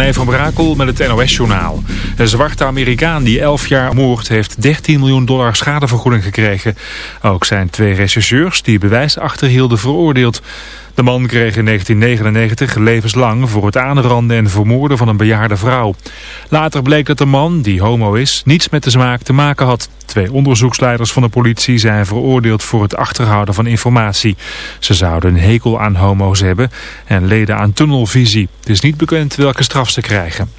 René van Brakel met het NOS-journaal. Een zwarte Amerikaan die 11 jaar moord heeft 13 miljoen dollar schadevergoeding gekregen. Ook zijn twee rechercheurs die bewijs achterhielden veroordeeld. De man kreeg in 1999 levenslang voor het aanranden en vermoorden van een bejaarde vrouw. Later bleek dat de man, die homo is, niets met de smaak te maken had. Twee onderzoeksleiders van de politie zijn veroordeeld voor het achterhouden van informatie. Ze zouden een hekel aan homo's hebben en leden aan tunnelvisie. Het is niet bekend welke straf ze krijgen.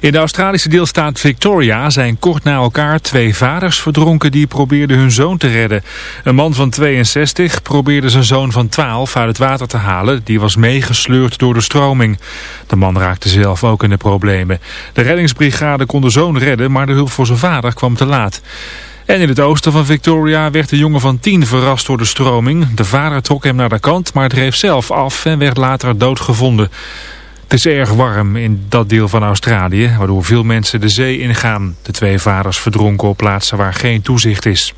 In de Australische deelstaat Victoria zijn kort na elkaar twee vaders verdronken die probeerden hun zoon te redden. Een man van 62 probeerde zijn zoon van 12 uit het water te halen. Die was meegesleurd door de stroming. De man raakte zelf ook in de problemen. De reddingsbrigade kon de zoon redden, maar de hulp voor zijn vader kwam te laat. En in het oosten van Victoria werd de jongen van 10 verrast door de stroming. De vader trok hem naar de kant, maar dreef zelf af en werd later doodgevonden. Het is erg warm in dat deel van Australië, waardoor veel mensen de zee ingaan. De twee vaders verdronken op plaatsen waar geen toezicht is.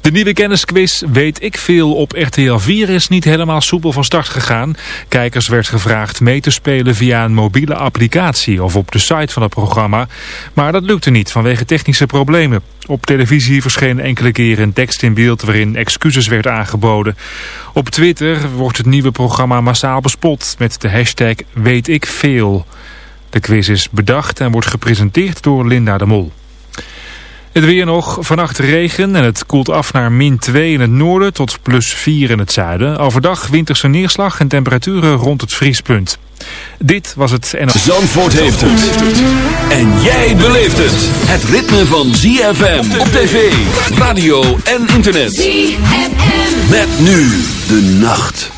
De nieuwe kennisquiz Weet ik veel op RTL 4 is niet helemaal soepel van start gegaan. Kijkers werd gevraagd mee te spelen via een mobiele applicatie of op de site van het programma. Maar dat lukte niet vanwege technische problemen. Op televisie verscheen enkele keren een tekst in beeld waarin excuses werd aangeboden. Op Twitter wordt het nieuwe programma massaal bespot met de hashtag Weet ik veel. De quiz is bedacht en wordt gepresenteerd door Linda de Mol. Het weer nog, vannacht regen en het koelt af naar min 2 in het noorden tot plus 4 in het zuiden. Overdag winterse neerslag en temperaturen rond het vriespunt. Dit was het... En... Zandvoort heeft het. En jij beleeft het. Het ritme van ZFM op tv, radio en internet. ZFM. Met nu de nacht.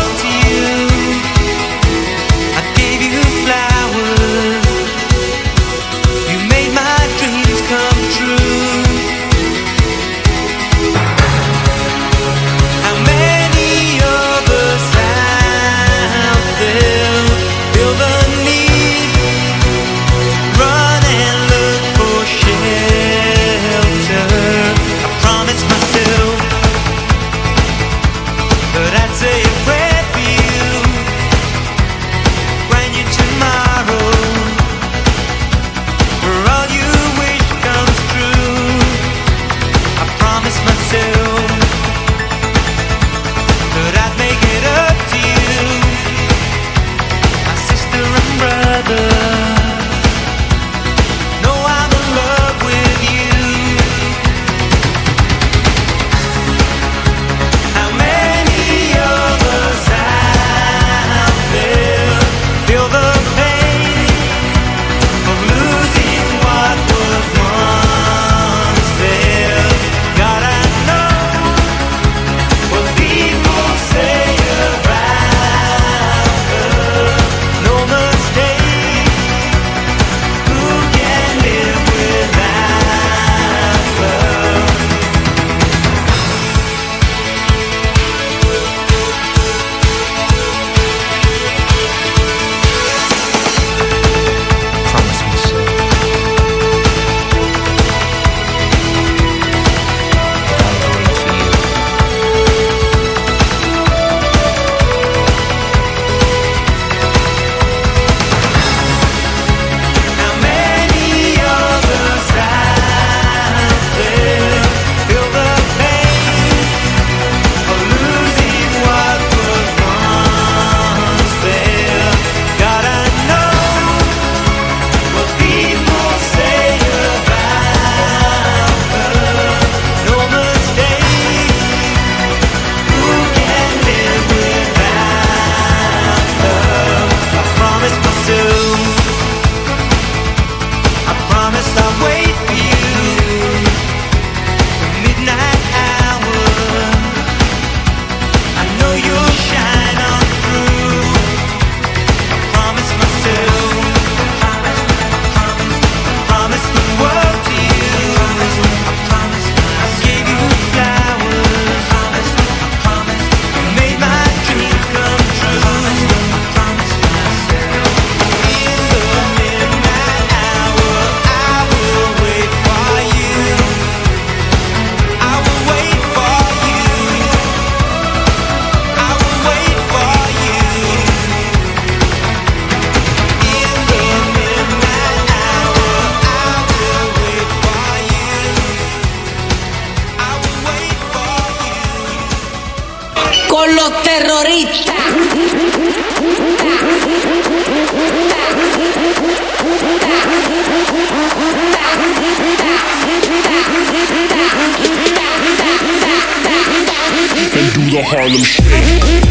a Harlem Shake.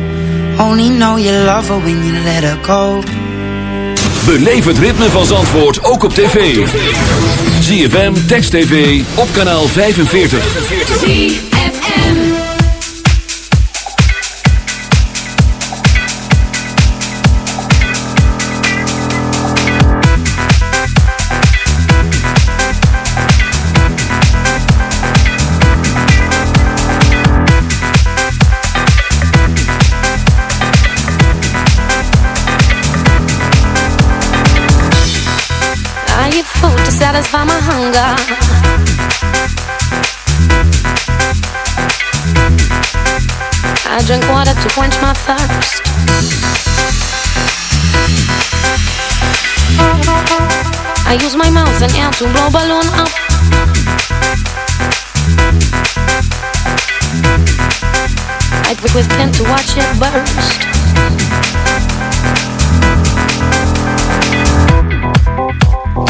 Only know you love her when you let her go. Beleef het ritme van Zandvoort ook op tv. ZFM, Text TV, op kanaal 45. 45. Satisfy my hunger. I drink water to quench my thirst. I use my mouth and air to blow balloon up. I prick with pen to watch it burst.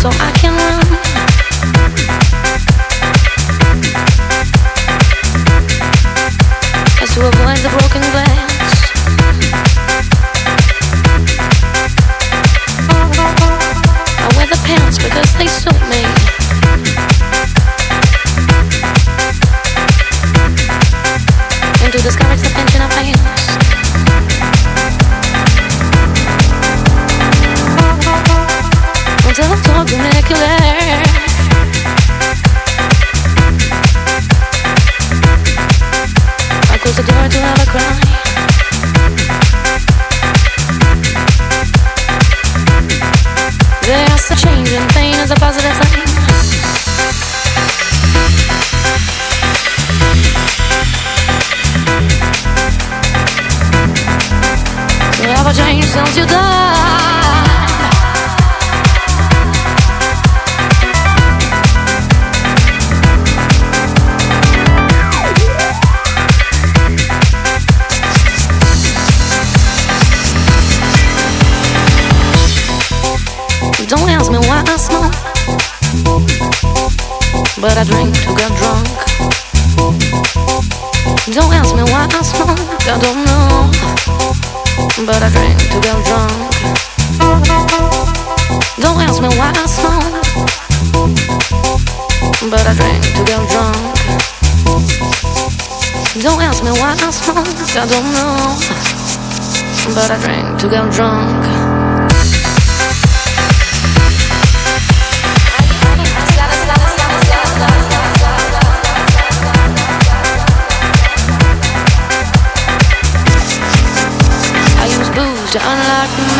so I can I don't know, but I drink to get drunk. I use booze to unlock me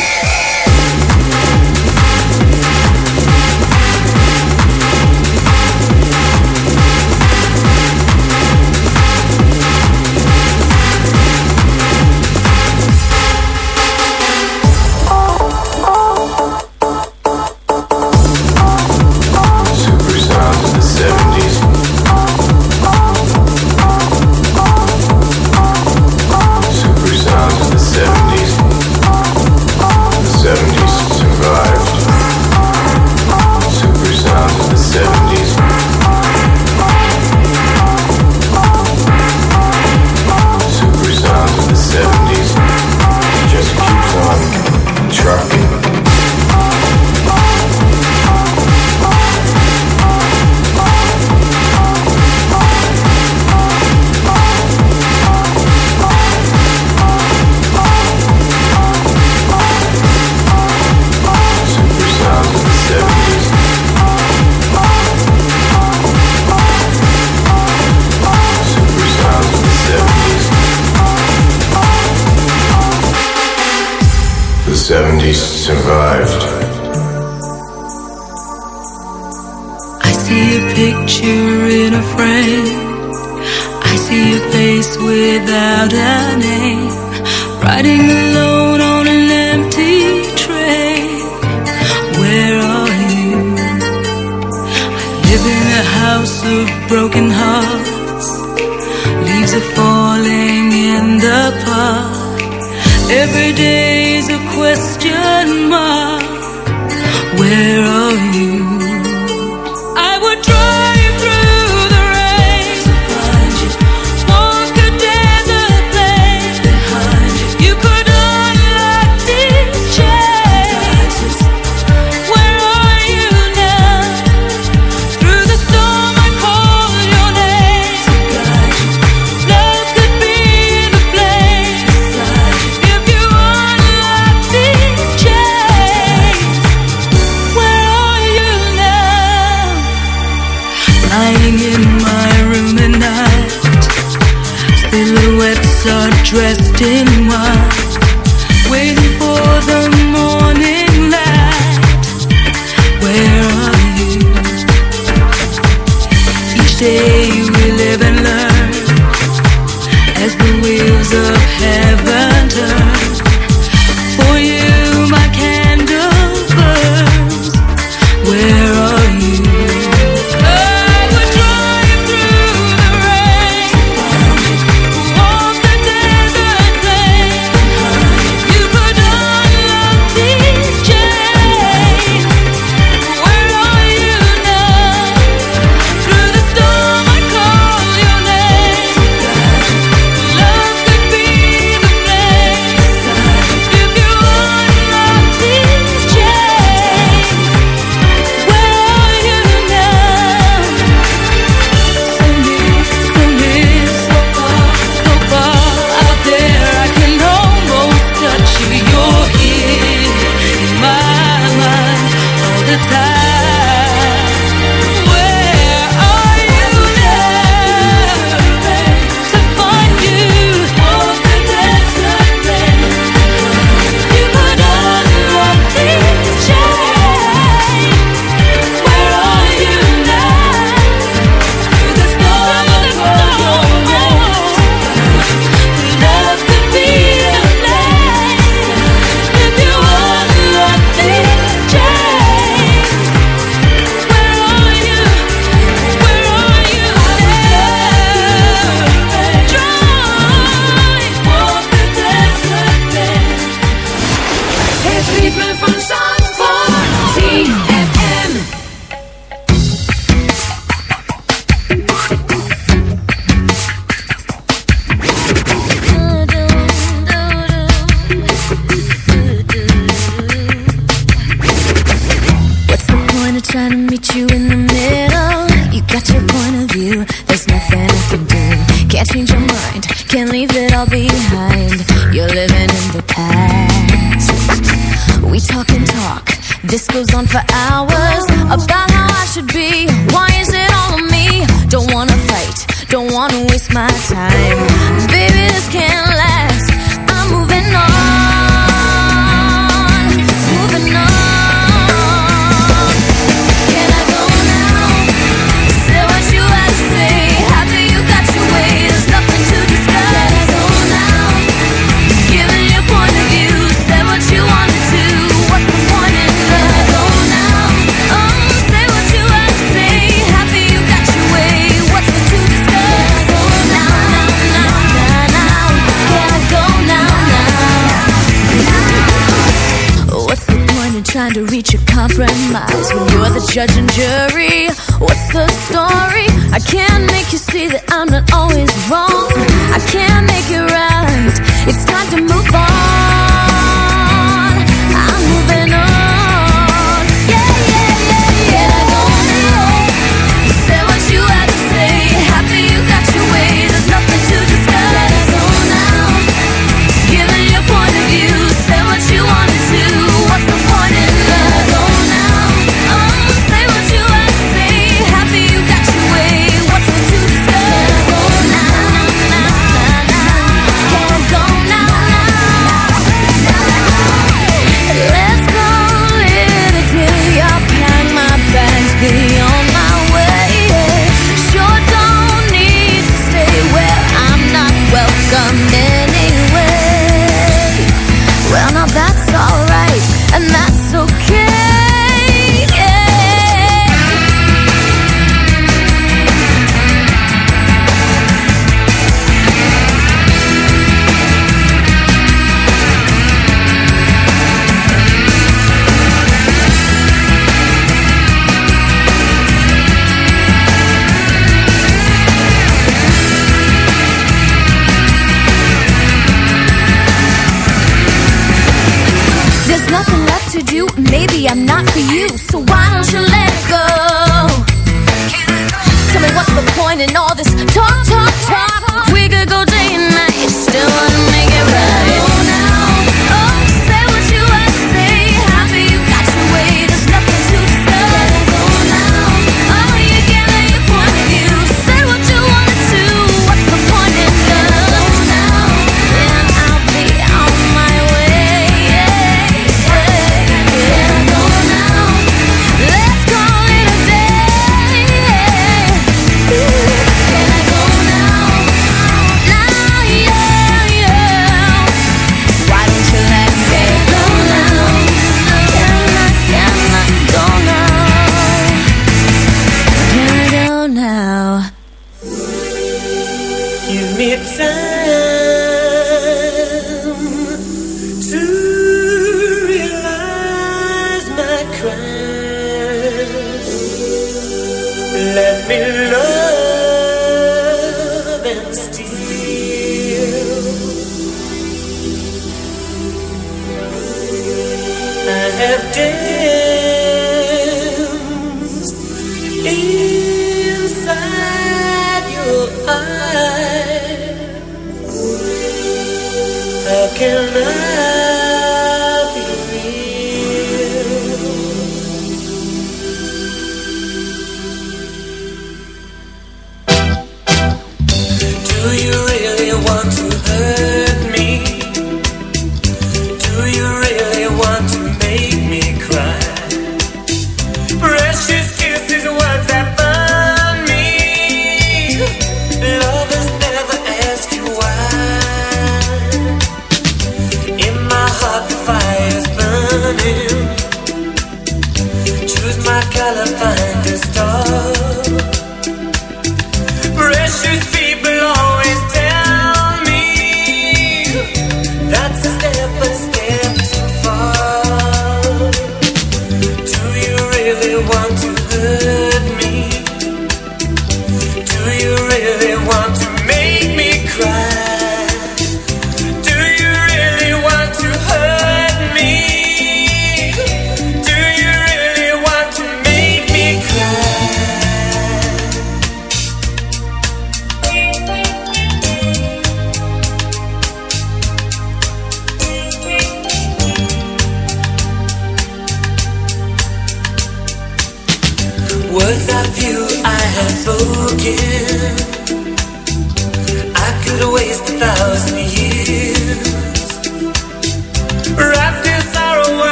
without a name, riding alone on an empty train. Where are you? I live in a house of broken hearts, leaves are falling in the park every day. you, so why don't you let it go? Tell me what's the point in all this talk, talk, talk?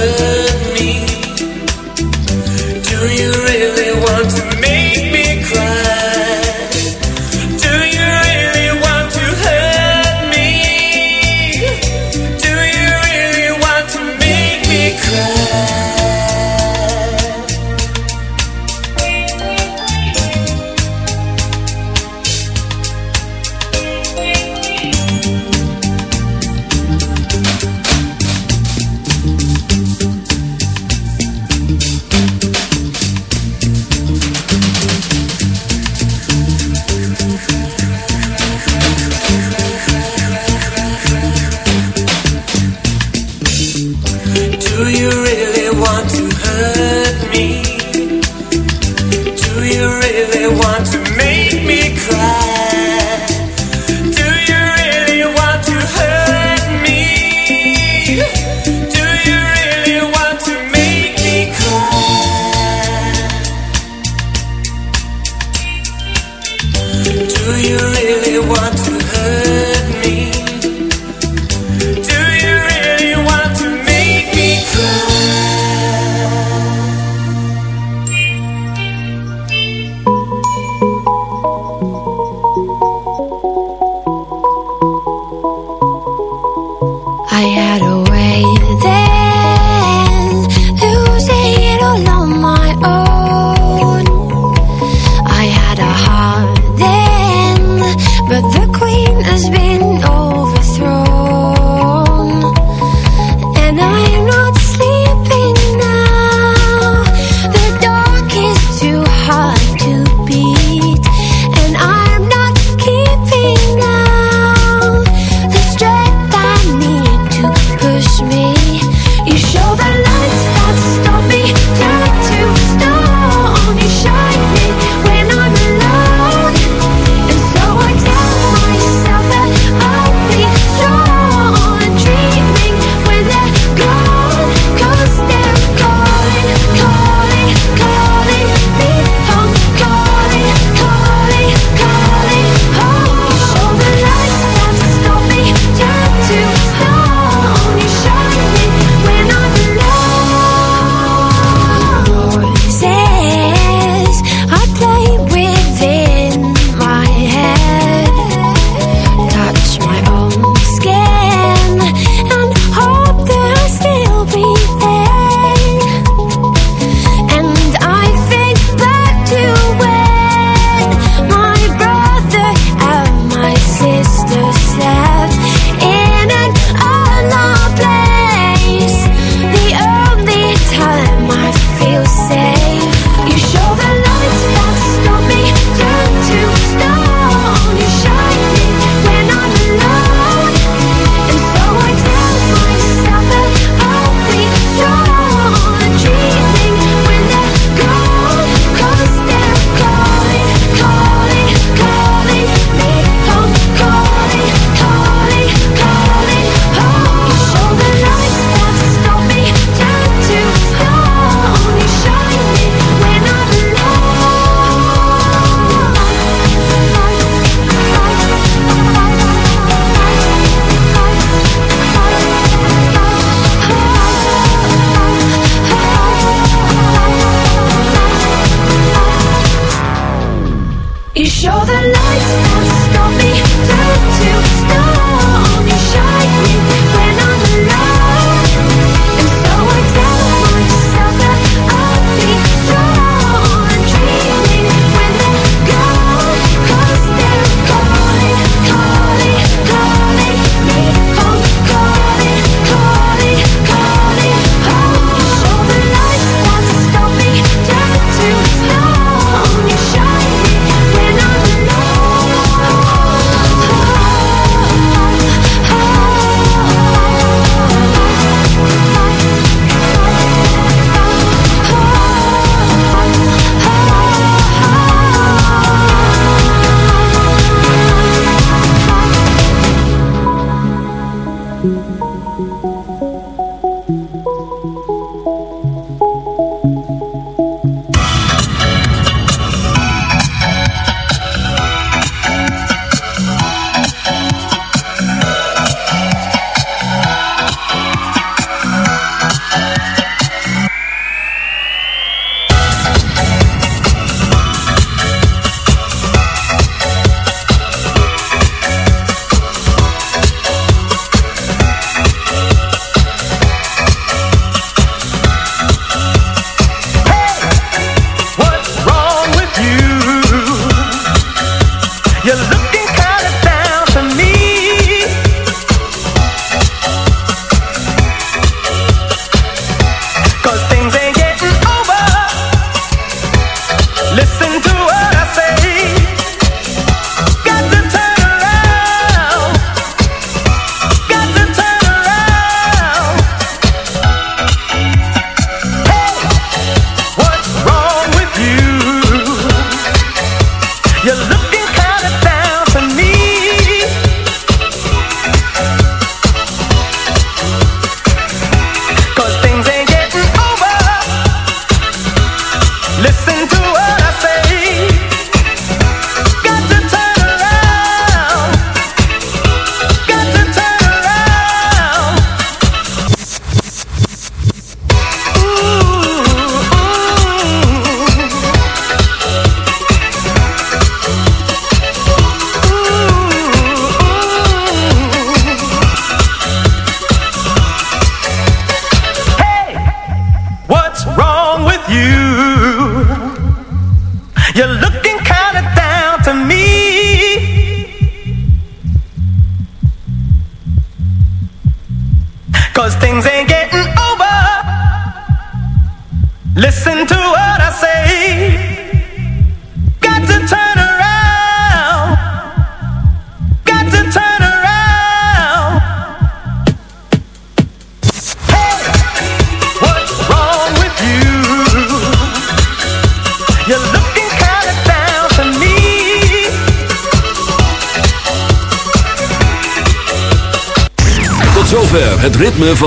good.